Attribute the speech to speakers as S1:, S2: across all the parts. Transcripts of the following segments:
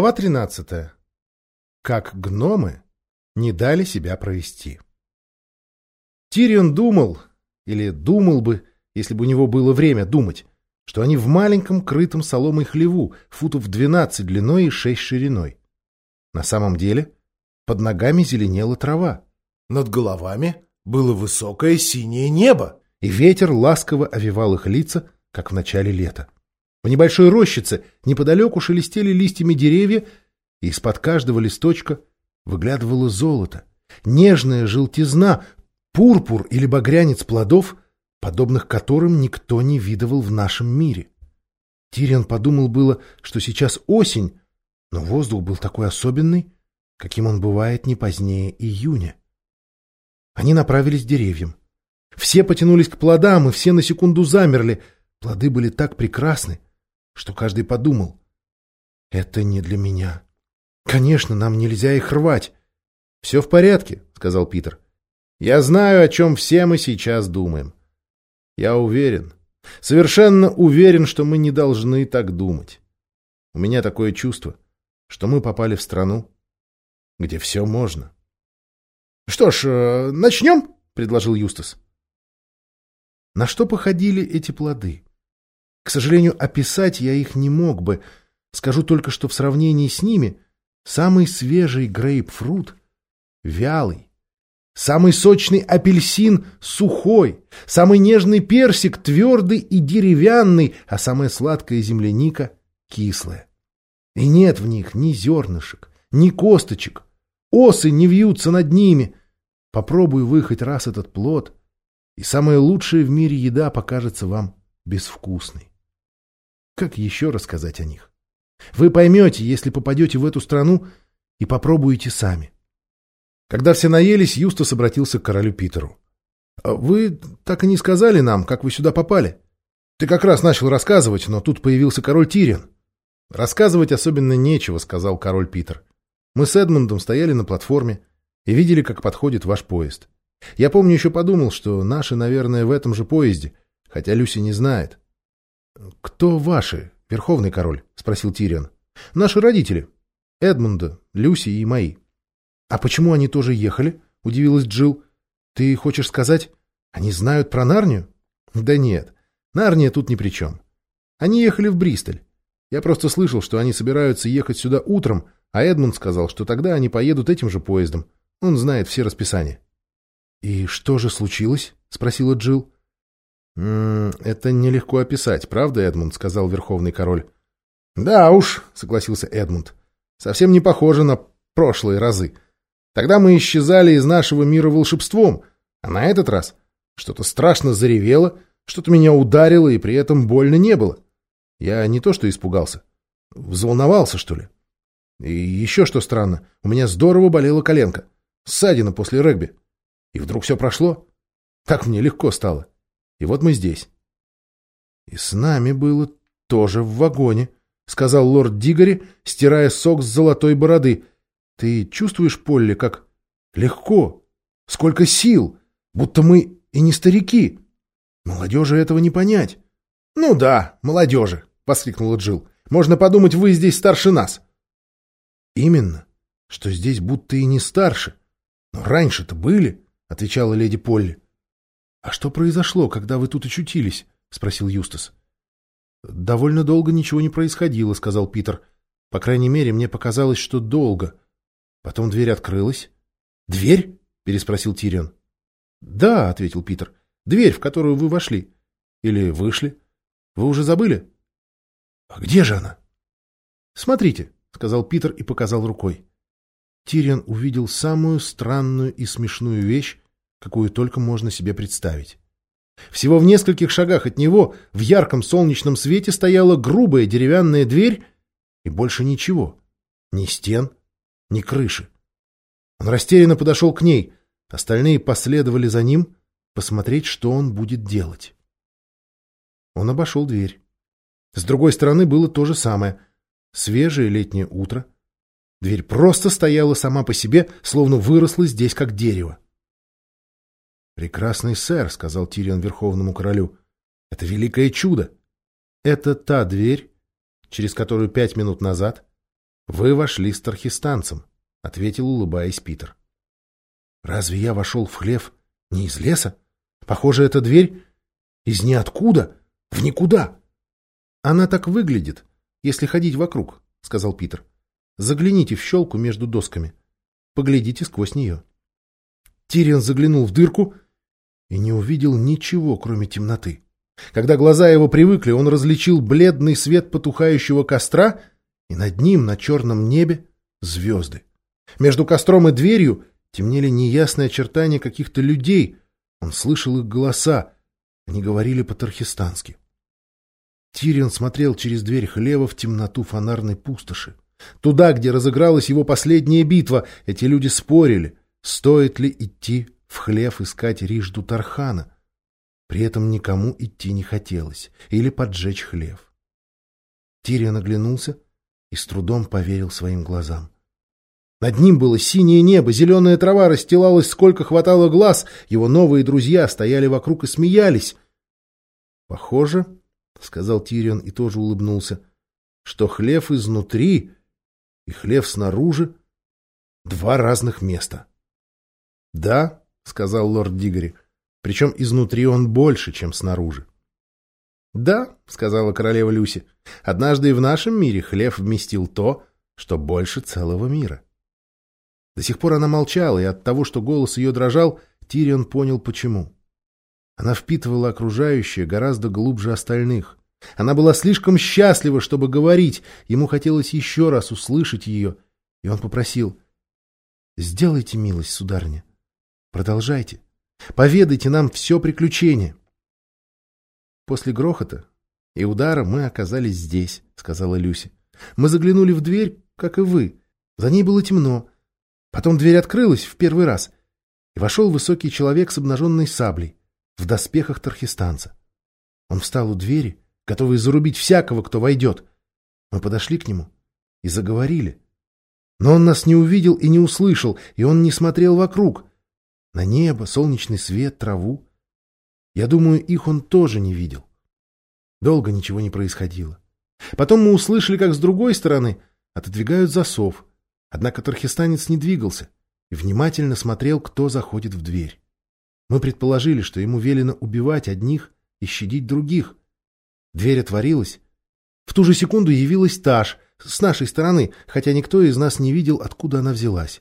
S1: Глава 13. Как гномы не дали себя провести. Тирион думал, или думал бы, если бы у него было время думать, что они в маленьком крытом соломой хлеву, футов 12 длиной и 6 шириной. На самом деле под ногами зеленела трава. Над головами было высокое синее небо, и ветер ласково овивал их лица, как в начале лета. В небольшой рощице неподалеку шелестели листьями деревья, и из-под каждого листочка выглядывало золото, нежная желтизна, пурпур или багрянец плодов, подобных которым никто не видывал в нашем мире. Тириан подумал было, что сейчас осень, но воздух был такой особенный, каким он бывает не позднее июня. Они направились к деревьям. Все потянулись к плодам, и все на секунду замерли. Плоды были так прекрасны, что каждый подумал. «Это не для меня. Конечно, нам нельзя их рвать». «Все в порядке», — сказал Питер. «Я знаю, о чем все мы сейчас думаем. Я уверен, совершенно уверен, что мы не должны так думать. У меня такое чувство, что мы попали в страну, где все можно». «Что ж, э, начнем?» — предложил Юстас. На что походили эти плоды? К сожалению, описать я их не мог бы. Скажу только, что в сравнении с ними самый свежий грейпфрут вялый, самый сочный апельсин сухой, самый нежный персик твердый и деревянный, а самая сладкая земляника кислая. И нет в них ни зернышек, ни косточек, осы не вьются над ними. Попробуй вы хоть раз этот плод, и самая лучшая в мире еда покажется вам безвкусной. Как еще рассказать о них? Вы поймете, если попадете в эту страну и попробуете сами. Когда все наелись, Юстас обратился к королю Питеру. «А «Вы так и не сказали нам, как вы сюда попали. Ты как раз начал рассказывать, но тут появился король Тириан». «Рассказывать особенно нечего», — сказал король Питер. «Мы с Эдмондом стояли на платформе и видели, как подходит ваш поезд. Я помню, еще подумал, что наши, наверное, в этом же поезде, хотя Люси не знает. — Кто ваши, верховный король? — спросил Тирион. — Наши родители. Эдмунда, Люси и мои. — А почему они тоже ехали? — удивилась Джилл. — Ты хочешь сказать, они знают про Нарнию? — Да нет, Нарния тут ни при чем. Они ехали в Бристоль. Я просто слышал, что они собираются ехать сюда утром, а Эдмунд сказал, что тогда они поедут этим же поездом. Он знает все расписания. — И что же случилось? — спросила Джилл. «Это нелегко описать, правда, Эдмунд?» — сказал Верховный Король. «Да уж», — согласился Эдмунд. «Совсем не похоже на прошлые разы. Тогда мы исчезали из нашего мира волшебством, а на этот раз что-то страшно заревело, что-то меня ударило, и при этом больно не было. Я не то что испугался, взволновался, что ли. И еще что странно, у меня здорово болела коленка, ссадина после регби. И вдруг все прошло. Так мне легко стало. И вот мы здесь. — И с нами было тоже в вагоне, — сказал лорд Дигори, стирая сок с золотой бороды. — Ты чувствуешь, Полли, как легко, сколько сил, будто мы и не старики. Молодежи этого не понять. — Ну да, молодежи, — воскликнула Джил. Можно подумать, вы здесь старше нас. — Именно, что здесь будто и не старше. Но раньше-то были, — отвечала леди Полли. — А что произошло, когда вы тут очутились? — спросил Юстас. — Довольно долго ничего не происходило, — сказал Питер. — По крайней мере, мне показалось, что долго. Потом дверь открылась. — Дверь? — переспросил Тирион. — Да, — ответил Питер. — Дверь, в которую вы вошли. Или вышли. Вы уже забыли? — А где же она? — Смотрите, — сказал Питер и показал рукой. Тирион увидел самую странную и смешную вещь, какую только можно себе представить. Всего в нескольких шагах от него в ярком солнечном свете стояла грубая деревянная дверь и больше ничего. Ни стен, ни крыши. Он растерянно подошел к ней. Остальные последовали за ним посмотреть, что он будет делать. Он обошел дверь. С другой стороны было то же самое. Свежее летнее утро. Дверь просто стояла сама по себе, словно выросла здесь как дерево. «Прекрасный сэр», — сказал Тирион Верховному Королю, — «это великое чудо. Это та дверь, через которую пять минут назад Вы вошли с тархистанцем, — ответил, улыбаясь Питер. — Разве я вошел в хлев не из леса? Похоже, эта дверь из ниоткуда, в никуда. — Она так выглядит, если ходить вокруг, — сказал Питер. — Загляните в щелку между досками. Поглядите сквозь нее. Тириан заглянул в дырку и не увидел ничего, кроме темноты. Когда глаза его привыкли, он различил бледный свет потухающего костра и над ним, на черном небе, звезды. Между костром и дверью темнели неясные очертания каких-то людей. Он слышал их голоса. Они говорили по-тархистански. Тирион смотрел через дверь хлева в темноту фонарной пустоши. Туда, где разыгралась его последняя битва, эти люди спорили, стоит ли идти хлев искать Рижду Тархана. При этом никому идти не хотелось, или поджечь хлев. Тирион оглянулся и с трудом поверил своим глазам. Над ним было синее небо, зеленая трава расстилалась, сколько хватало глаз, его новые друзья стояли вокруг и смеялись. — Похоже, — сказал Тирион и тоже улыбнулся, — что хлев изнутри и хлев снаружи — два разных места. — Да, — сказал лорд Дигори, — причем изнутри он больше, чем снаружи. — Да, — сказала королева Люси, — однажды и в нашем мире хлев вместил то, что больше целого мира. До сих пор она молчала, и от того, что голос ее дрожал, Тирион понял, почему. Она впитывала окружающее гораздо глубже остальных. Она была слишком счастлива, чтобы говорить. Ему хотелось еще раз услышать ее, и он попросил. — Сделайте милость, сударыня. Продолжайте. Поведайте нам все приключение. После грохота и удара мы оказались здесь, — сказала Люси. Мы заглянули в дверь, как и вы. За ней было темно. Потом дверь открылась в первый раз, и вошел высокий человек с обнаженной саблей, в доспехах тархистанца. Он встал у двери, готовый зарубить всякого, кто войдет. Мы подошли к нему и заговорили. Но он нас не увидел и не услышал, и он не смотрел вокруг. На небо, солнечный свет, траву. Я думаю, их он тоже не видел. Долго ничего не происходило. Потом мы услышали, как с другой стороны отодвигают засов — Однако тархистанец не двигался и внимательно смотрел, кто заходит в дверь. Мы предположили, что ему велено убивать одних и щадить других. Дверь отворилась. В ту же секунду явилась Таш с нашей стороны, хотя никто из нас не видел, откуда она взялась.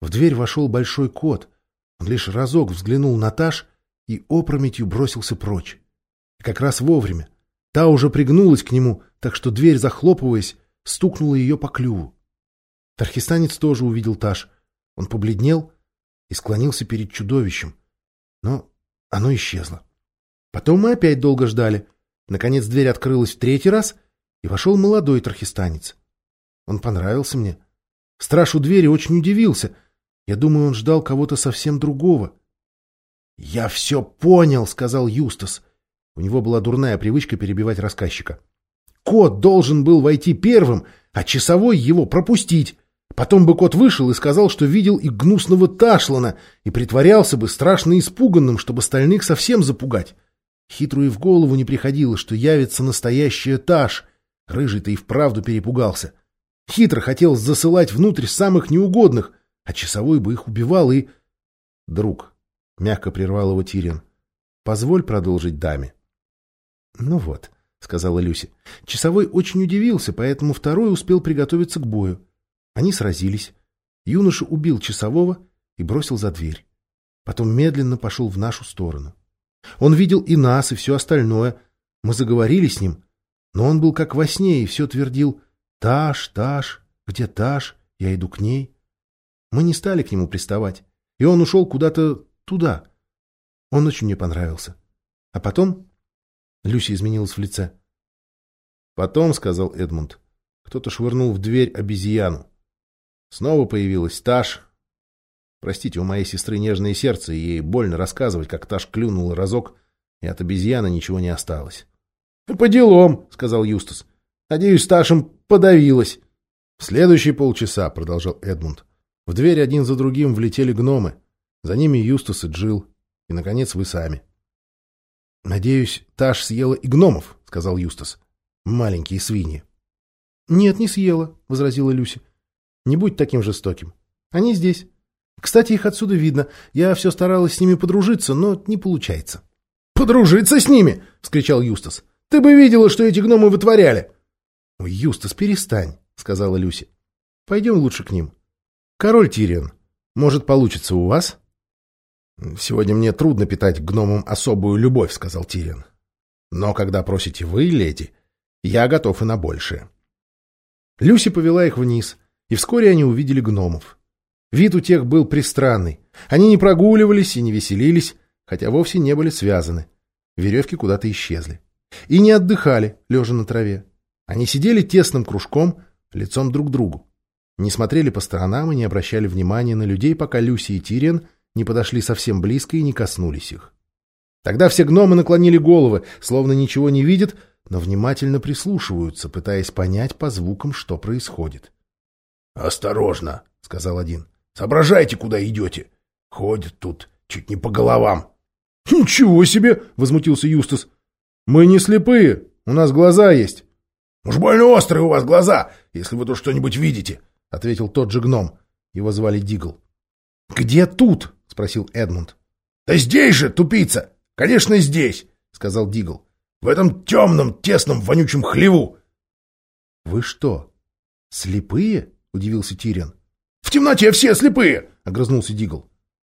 S1: В дверь вошел большой кот. Он лишь разок взглянул на Таш и опрометью бросился прочь. И как раз вовремя. Та уже пригнулась к нему, так что дверь, захлопываясь, стукнула ее по клюву. Тархистанец тоже увидел Таш. Он побледнел и склонился перед чудовищем. Но оно исчезло. Потом мы опять долго ждали. Наконец дверь открылась в третий раз, и вошел молодой тархистанец. Он понравился мне. Страж у двери очень удивился. Я думаю, он ждал кого-то совсем другого. — Я все понял, — сказал Юстас. У него была дурная привычка перебивать рассказчика. Кот должен был войти первым, а часовой его пропустить. Потом бы кот вышел и сказал, что видел и гнусного Ташлана, и притворялся бы страшно испуганным, чтобы остальных совсем запугать. Хитру и в голову не приходило, что явится настоящая Таш. Рыжий-то и вправду перепугался. Хитро хотел засылать внутрь самых неугодных, а часовой бы их убивал и... — Друг, — мягко прервал его Тирион, — позволь продолжить даме. — Ну вот, — сказала Люси. Часовой очень удивился, поэтому второй успел приготовиться к бою. Они сразились. Юноша убил часового и бросил за дверь. Потом медленно пошел в нашу сторону. Он видел и нас, и все остальное. Мы заговорили с ним, но он был как во сне и все твердил «Таш, Таш, где Таш? Я иду к ней». Мы не стали к нему приставать, и он ушел куда-то туда. Он очень мне понравился. А потом... Люси изменилась в лице. «Потом», — сказал Эдмунд, — кто-то швырнул в дверь обезьяну. Снова появилась Таш. Простите, у моей сестры нежное сердце, и ей больно рассказывать, как Таш клюнула разок, и от обезьяны ничего не осталось. — По делам, — сказал Юстас. — Надеюсь, Ташем подавилась. — следующие полчаса, — продолжал Эдмунд, — в дверь один за другим влетели гномы. За ними Юстас и Джил, и, наконец, вы сами. — Надеюсь, Таш съела и гномов, — сказал Юстас. — Маленькие свиньи. Нет, не съела, — возразила Люси. Не будь таким жестоким. Они здесь. Кстати, их отсюда видно. Я все старалась с ними подружиться, но не получается. «Подружиться с ними!» — вскричал Юстас. «Ты бы видела, что эти гномы вытворяли!» «Ой, Юстас, перестань!» — сказала Люси. «Пойдем лучше к ним. Король Тирион, может, получится у вас?» «Сегодня мне трудно питать гномам особую любовь», — сказал Тирион. «Но когда просите вы, леди, я готов и на большее». Люси повела их вниз, и вскоре они увидели гномов. Вид у тех был пристранный. Они не прогуливались и не веселились, хотя вовсе не были связаны. Веревки куда-то исчезли. И не отдыхали, лежа на траве. Они сидели тесным кружком, лицом друг к другу. Не смотрели по сторонам и не обращали внимания на людей, пока Люси и Тириан не подошли совсем близко и не коснулись их. Тогда все гномы наклонили головы, словно ничего не видят, но внимательно прислушиваются, пытаясь понять по звукам, что происходит. — Осторожно, — сказал один. — Соображайте, куда идете. Ходят тут чуть не по головам. — Ничего себе! — возмутился Юстас. — Мы не слепые, у нас глаза есть. — Уж больно острые у вас глаза, если вы тут что-нибудь видите, — ответил тот же гном. Его звали Дигл. — Где тут? — спросил Эдмунд. — Да здесь же, тупица! Конечно, здесь, — сказал Дигл. — В этом темном, тесном, вонючем хлеву. — Вы что, слепые? — удивился Тириан. — В темноте все слепые! — огрызнулся Дигл.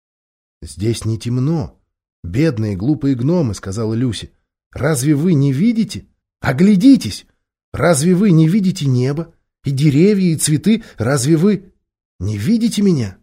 S1: — Здесь не темно. Бедные глупые гномы, — сказала Люси. — Разве вы не видите? Оглядитесь! Разве вы не видите небо? И деревья, и цветы? Разве вы не видите меня?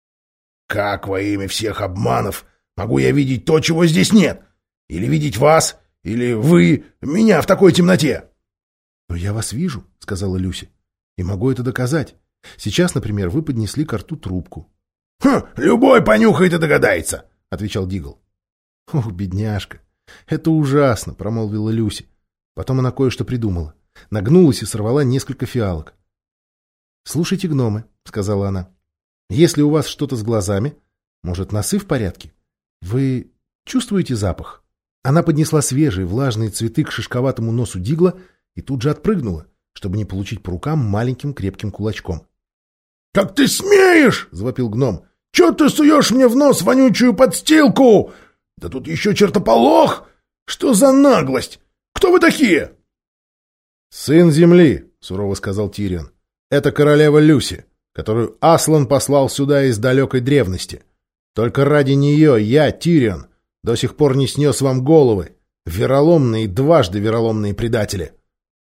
S1: — Как во имя всех обманов могу я видеть то, чего здесь нет? Или видеть вас, или вы меня в такой темноте? — Но я вас вижу, — сказала Люси. И могу это доказать. Сейчас, например, вы поднесли к рту трубку. — Хм, любой понюхает и догадается, — отвечал Дигл. — Ох, бедняжка, это ужасно, — промолвила Люси. Потом она кое-что придумала. Нагнулась и сорвала несколько фиалок. — Слушайте, гномы, — сказала она. — Если у вас что-то с глазами, может, носы в порядке? Вы чувствуете запах? Она поднесла свежие влажные цветы к шишковатому носу Дигла и тут же отпрыгнула чтобы не получить по рукам маленьким крепким кулачком. — Как ты смеешь! — завопил гном. — Чего ты суешь мне в нос вонючую подстилку? Да тут еще чертополох! Что за наглость? Кто вы такие? — Сын земли, — сурово сказал Тирион. — Это королева Люси, которую Аслан послал сюда из далекой древности. Только ради нее я, Тирион, до сих пор не снес вам головы, вероломные, дважды вероломные предатели. —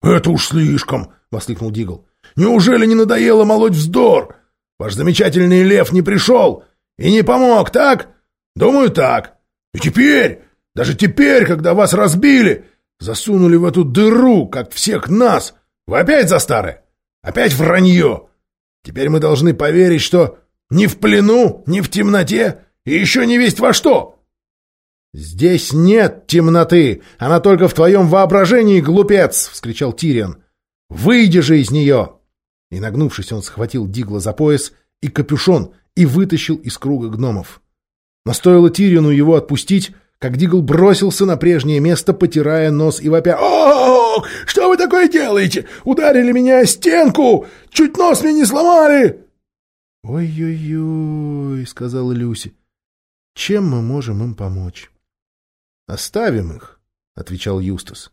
S1: «Это уж слишком!» — воскликнул Дигл. «Неужели не надоело молоть вздор? Ваш замечательный лев не пришел и не помог, так? Думаю, так. И теперь, даже теперь, когда вас разбили, засунули в эту дыру, как всех нас, вы опять за старое? Опять вранье? Теперь мы должны поверить, что ни в плену, ни в темноте, и еще не весть во что!» «Здесь нет темноты! Она только в твоем воображении, глупец!» — вскричал Тириан. «Выйди же из нее!» И, нагнувшись, он схватил Дигла за пояс и капюшон и вытащил из круга гномов. Но стоило Тириану его отпустить, как Дигл бросился на прежнее место, потирая нос и вопя. «О, что вы такое делаете? Ударили меня о стенку! Чуть нос мне не сломали!» «Ой-ой-ой», — сказала Люси, — «чем мы можем им помочь?» «Оставим их», — отвечал Юстас.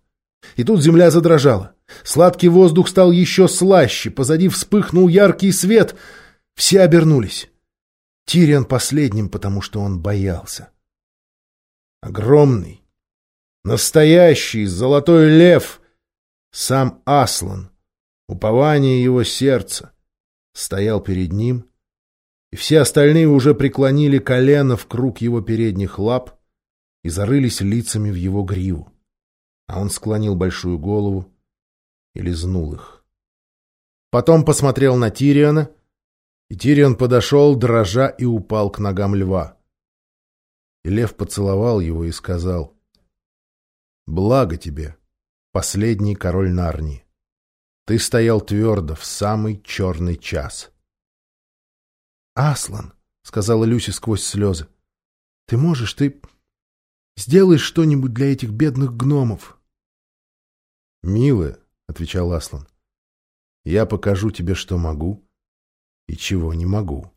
S1: И тут земля задрожала. Сладкий воздух стал еще слаще, позади вспыхнул яркий свет. Все обернулись. Тириан последним, потому что он боялся. Огромный, настоящий золотой лев, сам Аслан, упование его сердца, стоял перед ним, и все остальные уже преклонили колено в круг его передних лап, и зарылись лицами в его гриву. А он склонил большую голову и лизнул их. Потом посмотрел на Тириона, и Тирион подошел, дрожа, и упал к ногам льва. Лев поцеловал его и сказал, «Благо тебе, последний король Нарнии. Ты стоял твердо в самый черный час». «Аслан», — сказала Люси сквозь слезы, — «ты можешь, ты...» Сделай что-нибудь для этих бедных гномов. — Милая, — отвечал Аслан, Я покажу тебе, что могу и чего не могу.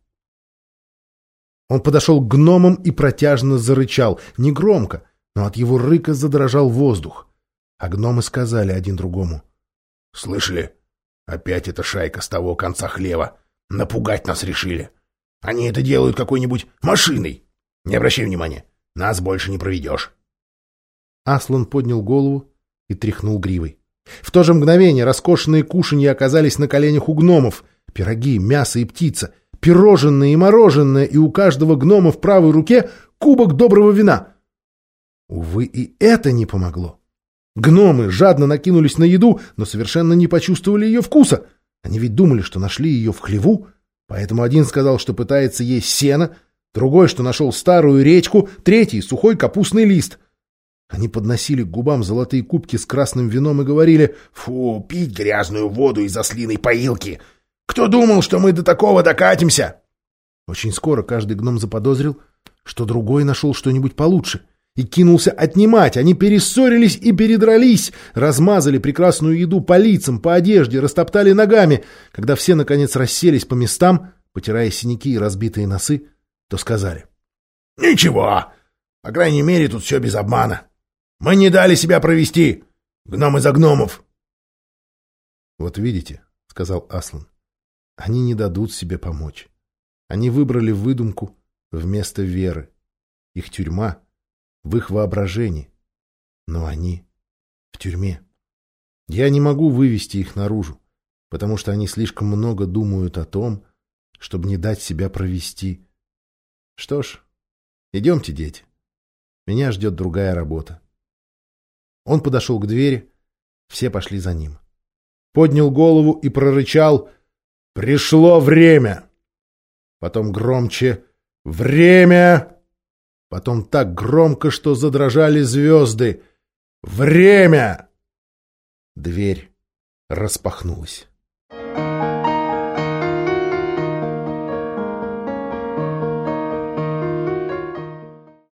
S1: Он подошел к гномам и протяжно зарычал, негромко, но от его рыка задрожал воздух. А гномы сказали один другому. — Слышали? Опять эта шайка с того конца хлева. Напугать нас решили. Они это делают какой-нибудь машиной. Не обращай внимания, нас больше не проведешь. Аслан поднял голову и тряхнул гривой. В то же мгновение роскошные кушанья оказались на коленях у гномов. Пироги, мясо и птица, пироженное и мороженое, и у каждого гнома в правой руке кубок доброго вина. Увы, и это не помогло. Гномы жадно накинулись на еду, но совершенно не почувствовали ее вкуса. Они ведь думали, что нашли ее в хлеву, поэтому один сказал, что пытается есть сено, другой, что нашел старую речку, третий — сухой капустный лист. Они подносили к губам золотые кубки с красным вином и говорили «Фу, пить грязную воду из ослиной поилки! Кто думал, что мы до такого докатимся?» Очень скоро каждый гном заподозрил, что другой нашел что-нибудь получше — и кинулся отнимать. Они перессорились и передрались, размазали прекрасную еду по лицам, по одежде, растоптали ногами. Когда все, наконец, расселись по местам, потирая синяки и разбитые носы, то сказали. — Ничего, по крайней мере, тут все без обмана. Мы не дали себя провести, гномы за гномов. — Вот видите, — сказал Аслан, — они не дадут себе помочь. Они выбрали выдумку вместо веры. Их тюрьма — в их воображении. Но они в тюрьме. Я не могу вывести их наружу, потому что они слишком много думают о том, чтобы не дать себя провести. Что ж, идемте, дети. Меня ждет другая работа. Он подошел к двери, все пошли за ним. Поднял голову и прорычал «Пришло время!» Потом громче «Время!» Потом так громко, что задрожали звезды. «Время!» Дверь распахнулась.